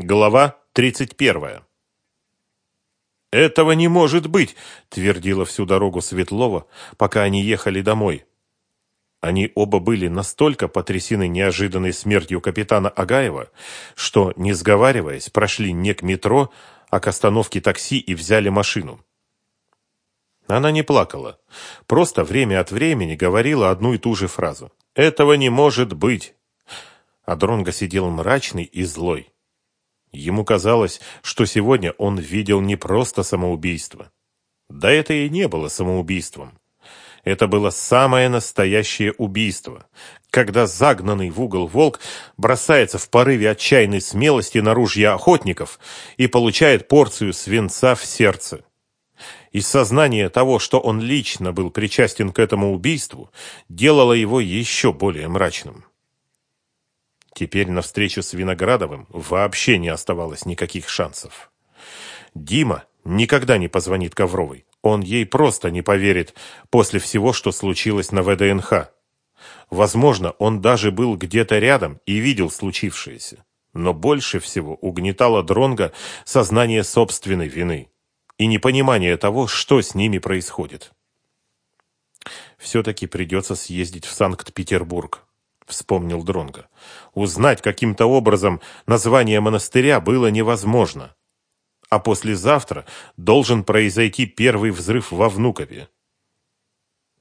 Глава 31. «Этого не может быть!» – твердила всю дорогу Светлова, пока они ехали домой. Они оба были настолько потрясены неожиданной смертью капитана Агаева, что, не сговариваясь, прошли не к метро, а к остановке такси и взяли машину. Она не плакала, просто время от времени говорила одну и ту же фразу. «Этого не может быть!» А Дронго сидел мрачный и злой. Ему казалось, что сегодня он видел не просто самоубийство. Да это и не было самоубийством. Это было самое настоящее убийство, когда загнанный в угол волк бросается в порыве отчаянной смелости на ружья охотников и получает порцию свинца в сердце. Из сознания того, что он лично был причастен к этому убийству, делало его еще более мрачным. Теперь на встречу с Виноградовым вообще не оставалось никаких шансов. Дима никогда не позвонит Ковровой. Он ей просто не поверит после всего, что случилось на ВДНХ. Возможно, он даже был где-то рядом и видел случившееся. Но больше всего угнетало Дронга сознание собственной вины и непонимание того, что с ними происходит. Все-таки придется съездить в Санкт-Петербург вспомнил Дронга. Узнать каким-то образом название монастыря было невозможно. А послезавтра должен произойти первый взрыв во Внукове.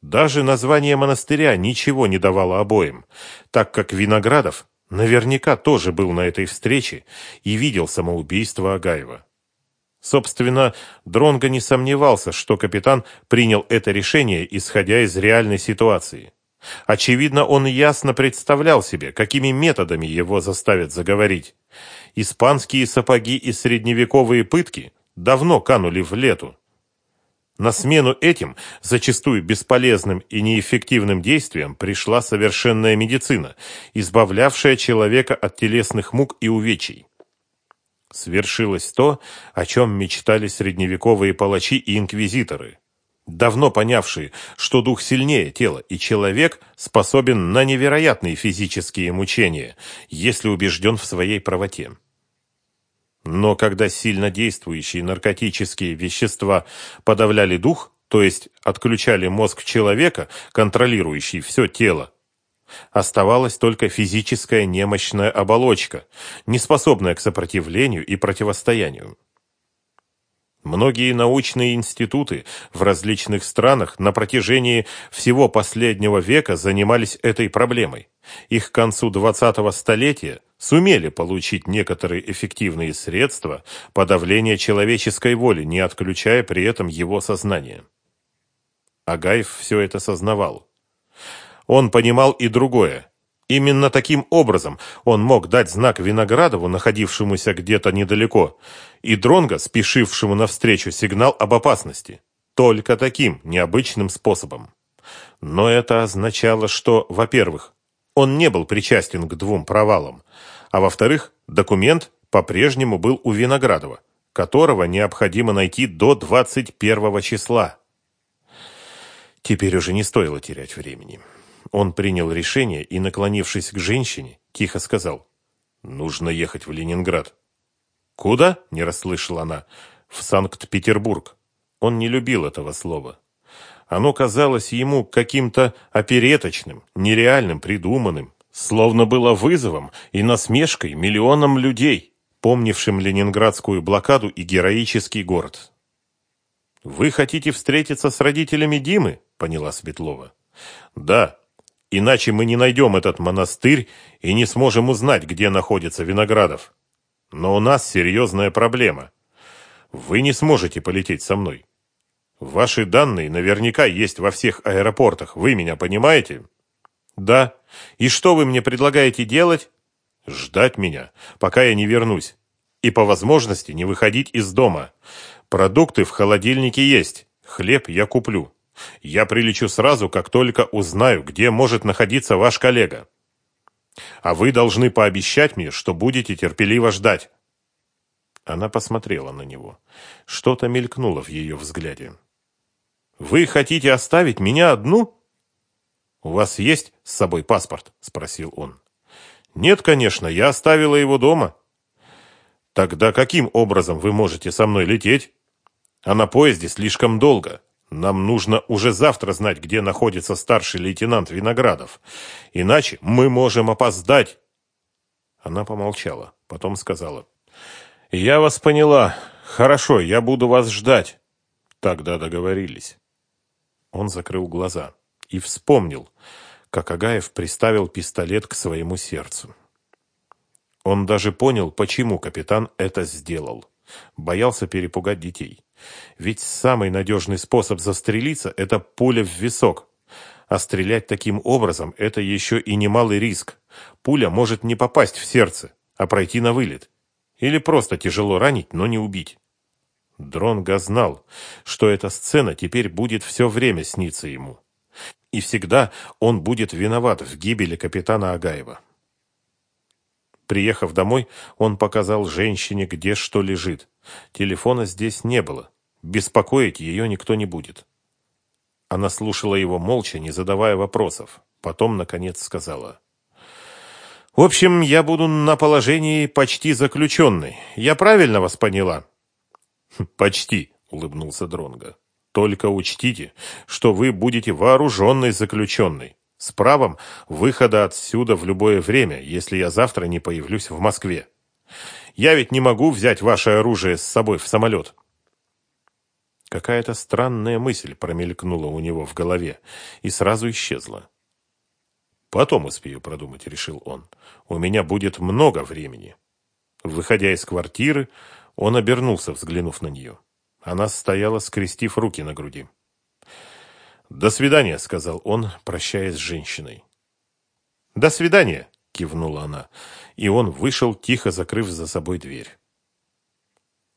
Даже название монастыря ничего не давало обоим, так как Виноградов наверняка тоже был на этой встрече и видел самоубийство Агаева. Собственно, Дронго не сомневался, что капитан принял это решение, исходя из реальной ситуации. Очевидно, он ясно представлял себе, какими методами его заставят заговорить. Испанские сапоги и средневековые пытки давно канули в лету. На смену этим, зачастую бесполезным и неэффективным действиям, пришла совершенная медицина, избавлявшая человека от телесных мук и увечий. Свершилось то, о чем мечтали средневековые палачи и инквизиторы давно понявшие, что дух сильнее тела, и человек способен на невероятные физические мучения, если убежден в своей правоте. Но когда сильно действующие наркотические вещества подавляли дух, то есть отключали мозг человека, контролирующий все тело, оставалась только физическая немощная оболочка, неспособная к сопротивлению и противостоянию. Многие научные институты в различных странах на протяжении всего последнего века занимались этой проблемой. Их к концу 20-го столетия сумели получить некоторые эффективные средства подавления человеческой воли, не отключая при этом его сознание. Агаев все это сознавал. Он понимал и другое. Именно таким образом он мог дать знак Виноградову, находившемуся где-то недалеко, и Дронго, спешившему навстречу сигнал об опасности. Только таким необычным способом. Но это означало, что, во-первых, он не был причастен к двум провалам, а во-вторых, документ по-прежнему был у Виноградова, которого необходимо найти до 21 числа. Теперь уже не стоило терять времени. Он принял решение и, наклонившись к женщине, тихо сказал «Нужно ехать в Ленинград». «Куда?» – не расслышала она. «В Санкт-Петербург». Он не любил этого слова. Оно казалось ему каким-то опереточным, нереальным, придуманным, словно было вызовом и насмешкой миллионам людей, помнившим ленинградскую блокаду и героический город. «Вы хотите встретиться с родителями Димы?» – поняла Светлова. «Да, Иначе мы не найдем этот монастырь и не сможем узнать, где находится Виноградов. Но у нас серьезная проблема. Вы не сможете полететь со мной. Ваши данные наверняка есть во всех аэропортах. Вы меня понимаете? Да. И что вы мне предлагаете делать? Ждать меня, пока я не вернусь. И по возможности не выходить из дома. Продукты в холодильнике есть. Хлеб я куплю. Я прилечу сразу, как только узнаю, где может находиться ваш коллега. А вы должны пообещать мне, что будете терпеливо ждать. Она посмотрела на него. Что-то мелькнуло в ее взгляде. Вы хотите оставить меня одну? У вас есть с собой паспорт? спросил он. Нет, конечно, я оставила его дома. Тогда каким образом вы можете со мной лететь? А на поезде слишком долго. Нам нужно уже завтра знать, где находится старший лейтенант Виноградов. Иначе мы можем опоздать. Она помолчала, потом сказала. «Я вас поняла. Хорошо, я буду вас ждать». Тогда договорились. Он закрыл глаза и вспомнил, как Агаев приставил пистолет к своему сердцу. Он даже понял, почему капитан это сделал. Боялся перепугать детей. Ведь самый надежный способ застрелиться – это пуля в висок. А стрелять таким образом – это еще и немалый риск. Пуля может не попасть в сердце, а пройти на вылет. Или просто тяжело ранить, но не убить. Дронго знал, что эта сцена теперь будет все время сниться ему. И всегда он будет виноват в гибели капитана Агаева. Приехав домой, он показал женщине, где что лежит. Телефона здесь не было. Беспокоить ее никто не будет. Она слушала его молча, не задавая вопросов. Потом, наконец, сказала. «В общем, я буду на положении почти заключенной. Я правильно вас поняла?» «Почти», — улыбнулся Дронго. «Только учтите, что вы будете вооруженной заключенной с правом выхода отсюда в любое время, если я завтра не появлюсь в Москве. Я ведь не могу взять ваше оружие с собой в самолет». Какая-то странная мысль промелькнула у него в голове и сразу исчезла. «Потом успею продумать», — решил он. «У меня будет много времени». Выходя из квартиры, он обернулся, взглянув на нее. Она стояла, скрестив руки на груди. «До свидания», — сказал он, прощаясь с женщиной. «До свидания», — кивнула она, и он вышел, тихо закрыв за собой дверь.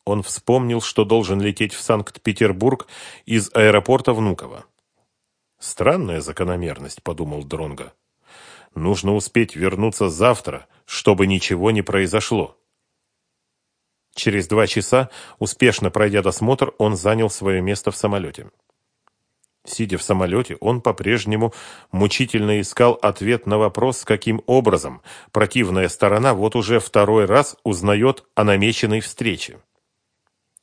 Он вспомнил, что должен лететь в Санкт-Петербург из аэропорта Внуково. «Странная закономерность», — подумал Дронго. «Нужно успеть вернуться завтра, чтобы ничего не произошло». Через два часа, успешно пройдя досмотр, он занял свое место в самолете. Сидя в самолете, он по-прежнему мучительно искал ответ на вопрос, каким образом противная сторона вот уже второй раз узнает о намеченной встрече.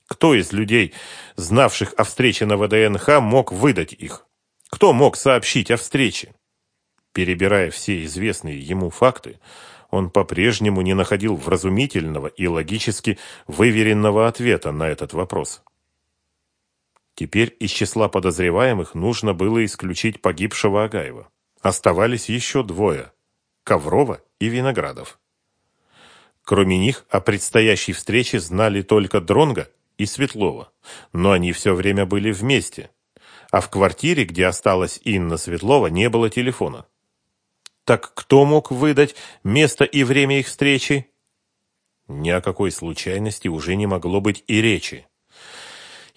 Кто из людей, знавших о встрече на ВДНХ, мог выдать их? Кто мог сообщить о встрече? Перебирая все известные ему факты, он по-прежнему не находил вразумительного и логически выверенного ответа на этот вопрос. Теперь из числа подозреваемых нужно было исключить погибшего Агаева. Оставались еще двое – Коврова и Виноградов. Кроме них о предстоящей встрече знали только Дронга и Светлова, но они все время были вместе. А в квартире, где осталась Инна Светлова, не было телефона. Так кто мог выдать место и время их встречи? Ни о какой случайности уже не могло быть и речи.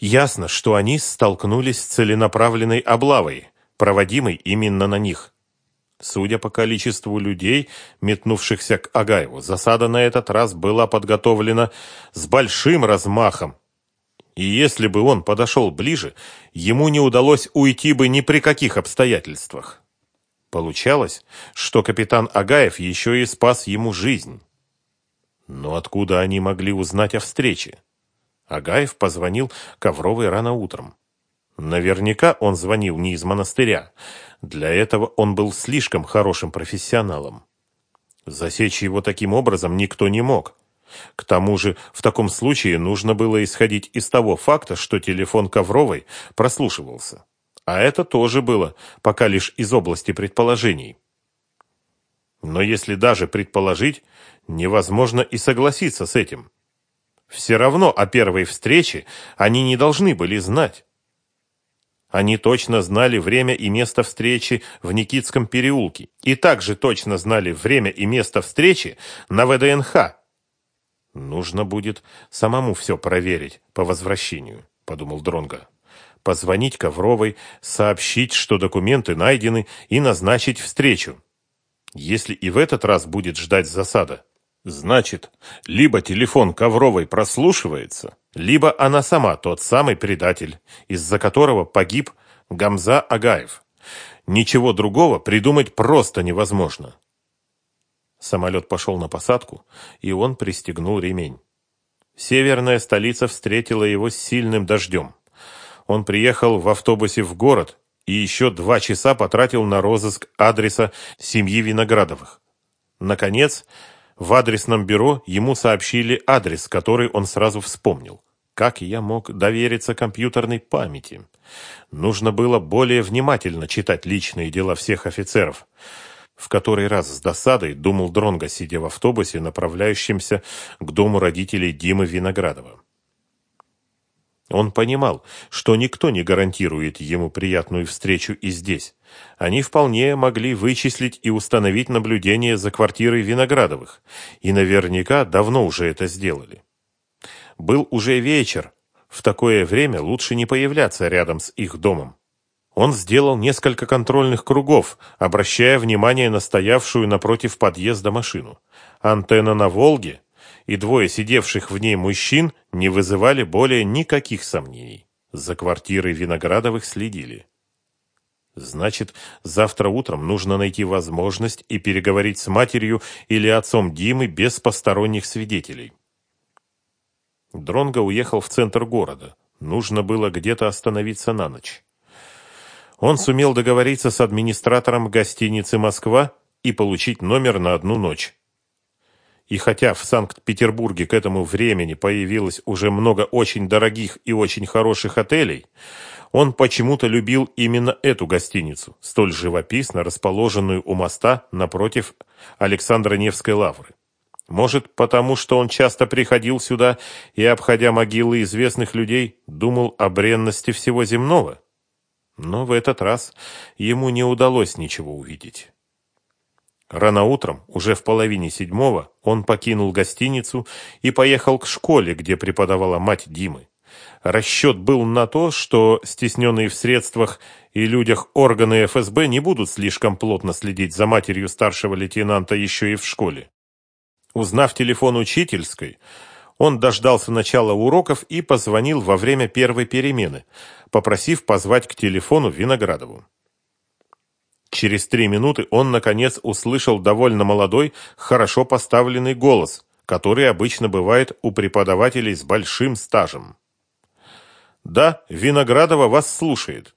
Ясно, что они столкнулись с целенаправленной облавой, проводимой именно на них. Судя по количеству людей, метнувшихся к Агаеву, засада на этот раз была подготовлена с большим размахом и если бы он подошел ближе, ему не удалось уйти бы ни при каких обстоятельствах. Получалось, что капитан Агаев еще и спас ему жизнь. Но откуда они могли узнать о встрече? Агаев позвонил Ковровой рано утром. Наверняка он звонил не из монастыря. Для этого он был слишком хорошим профессионалом. Засечь его таким образом никто не мог. К тому же, в таком случае нужно было исходить из того факта, что телефон Ковровой прослушивался. А это тоже было, пока лишь из области предположений. Но если даже предположить, невозможно и согласиться с этим. Все равно о первой встрече они не должны были знать. Они точно знали время и место встречи в Никитском переулке и также точно знали время и место встречи на ВДНХ. Нужно будет самому все проверить по возвращению, подумал Дронга. Позвонить Ковровой, сообщить, что документы найдены, и назначить встречу. Если и в этот раз будет ждать засада, значит, либо телефон Ковровой прослушивается, либо она сама тот самый предатель, из-за которого погиб Гамза Агаев. Ничего другого придумать просто невозможно. Самолет пошел на посадку, и он пристегнул ремень. Северная столица встретила его с сильным дождем. Он приехал в автобусе в город и еще два часа потратил на розыск адреса семьи Виноградовых. Наконец, в адресном бюро ему сообщили адрес, который он сразу вспомнил. Как я мог довериться компьютерной памяти? Нужно было более внимательно читать личные дела всех офицеров. В который раз с досадой думал Дронго, сидя в автобусе, направляющемся к дому родителей Димы Виноградова. Он понимал, что никто не гарантирует ему приятную встречу и здесь. Они вполне могли вычислить и установить наблюдение за квартирой Виноградовых, и наверняка давно уже это сделали. Был уже вечер, в такое время лучше не появляться рядом с их домом. Он сделал несколько контрольных кругов, обращая внимание на стоявшую напротив подъезда машину. Антенна на «Волге» и двое сидевших в ней мужчин не вызывали более никаких сомнений. За квартирой Виноградовых следили. Значит, завтра утром нужно найти возможность и переговорить с матерью или отцом Димы без посторонних свидетелей. Дронго уехал в центр города. Нужно было где-то остановиться на ночь. Он сумел договориться с администратором гостиницы «Москва» и получить номер на одну ночь. И хотя в Санкт-Петербурге к этому времени появилось уже много очень дорогих и очень хороших отелей, он почему-то любил именно эту гостиницу, столь живописно расположенную у моста напротив Александра Невской лавры. Может, потому что он часто приходил сюда и, обходя могилы известных людей, думал о бренности всего земного? Но в этот раз ему не удалось ничего увидеть. Рано утром, уже в половине седьмого, он покинул гостиницу и поехал к школе, где преподавала мать Димы. Расчет был на то, что стесненные в средствах и людях органы ФСБ не будут слишком плотно следить за матерью старшего лейтенанта еще и в школе. Узнав телефон учительской, он дождался начала уроков и позвонил во время первой перемены, попросив позвать к телефону Виноградову. Через три минуты он, наконец, услышал довольно молодой, хорошо поставленный голос, который обычно бывает у преподавателей с большим стажем. «Да, Виноградова вас слушает».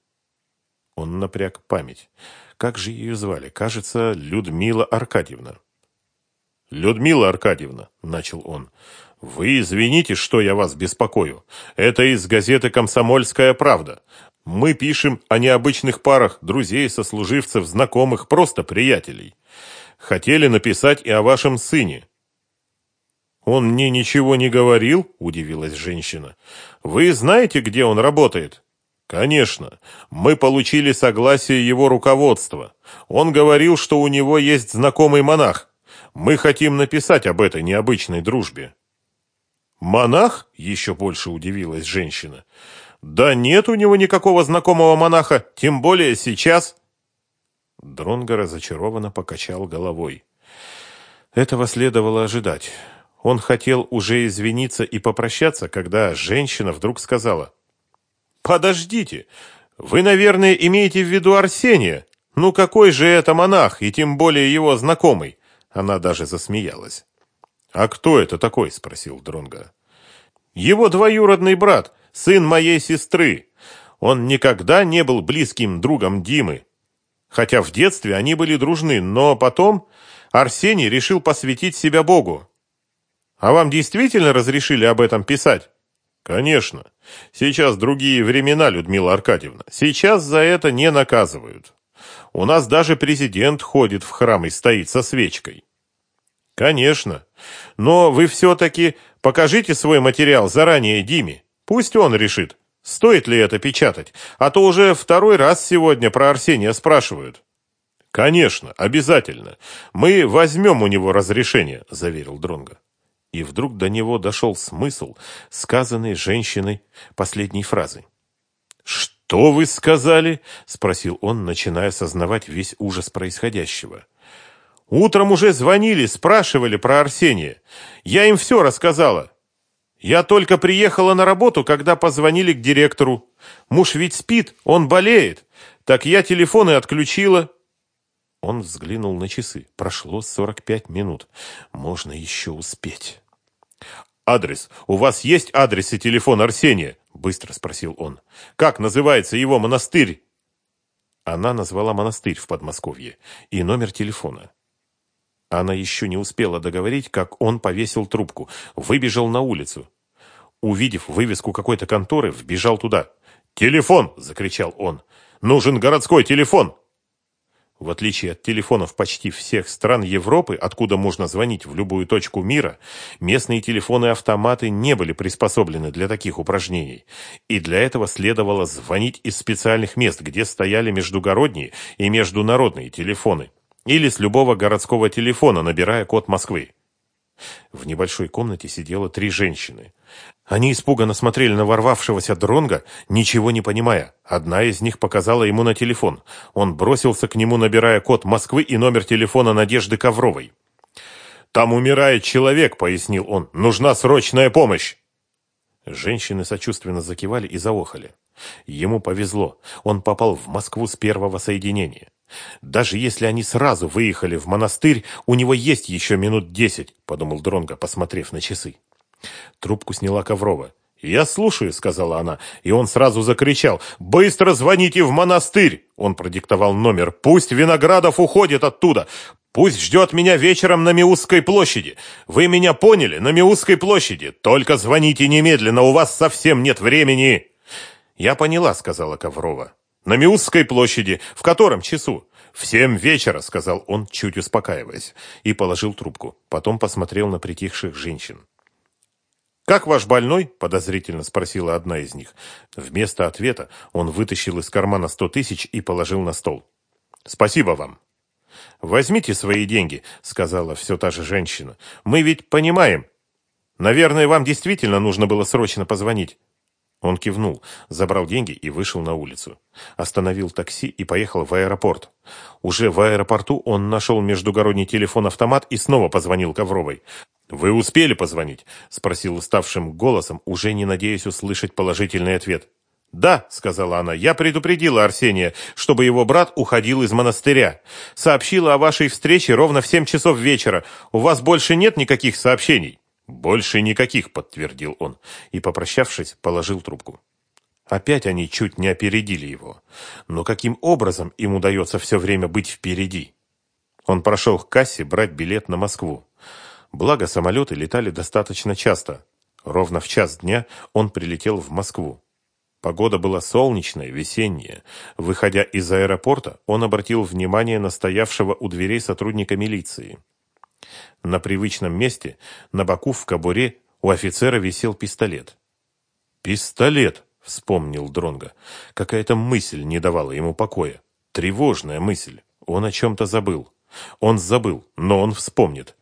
Он напряг память. Как же ее звали? Кажется, Людмила Аркадьевна. «Людмила Аркадьевна», — начал он, — «вы извините, что я вас беспокою. Это из газеты «Комсомольская правда». Мы пишем о необычных парах друзей, сослуживцев, знакомых, просто приятелей. Хотели написать и о вашем сыне. Он мне ничего не говорил, удивилась женщина. Вы знаете, где он работает? Конечно. Мы получили согласие его руководства. Он говорил, что у него есть знакомый монах. Мы хотим написать об этой необычной дружбе. Монах? Еще больше удивилась женщина. Да нет у него никакого знакомого монаха, тем более сейчас. Дронго разочарованно покачал головой. Этого следовало ожидать. Он хотел уже извиниться и попрощаться, когда женщина вдруг сказала. «Подождите, вы, наверное, имеете в виду Арсения? Ну какой же это монах, и тем более его знакомый?» Она даже засмеялась. «А кто это такой?» – спросил Дронго. «Его двоюродный брат, сын моей сестры. Он никогда не был близким другом Димы. Хотя в детстве они были дружны, но потом Арсений решил посвятить себя Богу. А вам действительно разрешили об этом писать? Конечно. Сейчас другие времена, Людмила Аркадьевна. Сейчас за это не наказывают. У нас даже президент ходит в храм и стоит со свечкой. Конечно. Но вы все-таки покажите свой материал заранее Диме. Пусть он решит, стоит ли это печатать, а то уже второй раз сегодня про Арсения спрашивают. Конечно, обязательно. Мы возьмем у него разрешение, заверил Дронга. И вдруг до него дошел смысл сказанной женщиной последней фразы. «Что вы сказали?» – спросил он, начиная осознавать весь ужас происходящего. «Утром уже звонили, спрашивали про Арсения. Я им все рассказала. Я только приехала на работу, когда позвонили к директору. Муж ведь спит, он болеет. Так я телефон и отключила. Он взглянул на часы. Прошло 45 минут. Можно еще успеть. «Адрес. У вас есть адрес и телефон Арсения?» – быстро спросил он. «Как называется его монастырь?» Она назвала монастырь в Подмосковье и номер телефона. Она еще не успела договорить, как он повесил трубку, выбежал на улицу. Увидев вывеску какой-то конторы, вбежал туда. «Телефон!» – закричал он. «Нужен городской телефон!» В отличие от телефонов почти всех стран Европы, откуда можно звонить в любую точку мира, местные телефоны-автоматы не были приспособлены для таких упражнений. И для этого следовало звонить из специальных мест, где стояли междугородние и международные телефоны. Или с любого городского телефона, набирая код Москвы. В небольшой комнате сидело три женщины. Они испуганно смотрели на ворвавшегося Дронга, ничего не понимая. Одна из них показала ему на телефон. Он бросился к нему, набирая код Москвы и номер телефона Надежды Ковровой. «Там умирает человек», — пояснил он. «Нужна срочная помощь». Женщины сочувственно закивали и заохали. Ему повезло. Он попал в Москву с первого соединения. Даже если они сразу выехали в монастырь, у него есть еще минут десять, подумал Дронго, посмотрев на часы. Трубку сняла Коврова. «Я слушаю», — сказала она, и он сразу закричал. «Быстро звоните в монастырь!» Он продиктовал номер. «Пусть Виноградов уходит оттуда! Пусть ждет меня вечером на Миусской площади! Вы меня поняли? На Миусской площади! Только звоните немедленно, у вас совсем нет времени!» «Я поняла», — сказала Коврова. «На Миусской площади. В котором часу?» «В семь вечера», — сказал он, чуть успокаиваясь, и положил трубку. Потом посмотрел на притихших женщин. «Как ваш больной?» – подозрительно спросила одна из них. Вместо ответа он вытащил из кармана сто тысяч и положил на стол. «Спасибо вам». «Возьмите свои деньги», – сказала все та же женщина. «Мы ведь понимаем. Наверное, вам действительно нужно было срочно позвонить». Он кивнул, забрал деньги и вышел на улицу. Остановил такси и поехал в аэропорт. Уже в аэропорту он нашел междугородний телефон-автомат и снова позвонил Ковровой. «Вы успели позвонить?» – спросил уставшим голосом, уже не надеясь услышать положительный ответ. «Да», — сказала она, — «я предупредила Арсения, чтобы его брат уходил из монастыря. Сообщила о вашей встрече ровно в семь часов вечера. У вас больше нет никаких сообщений?» «Больше никаких», — подтвердил он, и, попрощавшись, положил трубку. Опять они чуть не опередили его. Но каким образом им удается все время быть впереди? Он прошел к кассе брать билет на Москву. Благо, самолеты летали достаточно часто. Ровно в час дня он прилетел в Москву. Погода была солнечная, весенняя. Выходя из аэропорта, он обратил внимание на стоявшего у дверей сотрудника милиции. На привычном месте, на боку в кобуре, у офицера висел пистолет. «Пистолет!» — вспомнил Дронга. Какая-то мысль не давала ему покоя. Тревожная мысль. Он о чем-то забыл. Он забыл, но он вспомнит.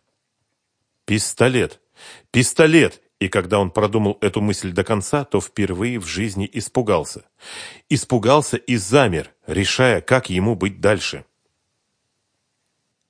«Пистолет! Пистолет!» И когда он продумал эту мысль до конца, то впервые в жизни испугался. Испугался и замер, решая, как ему быть дальше.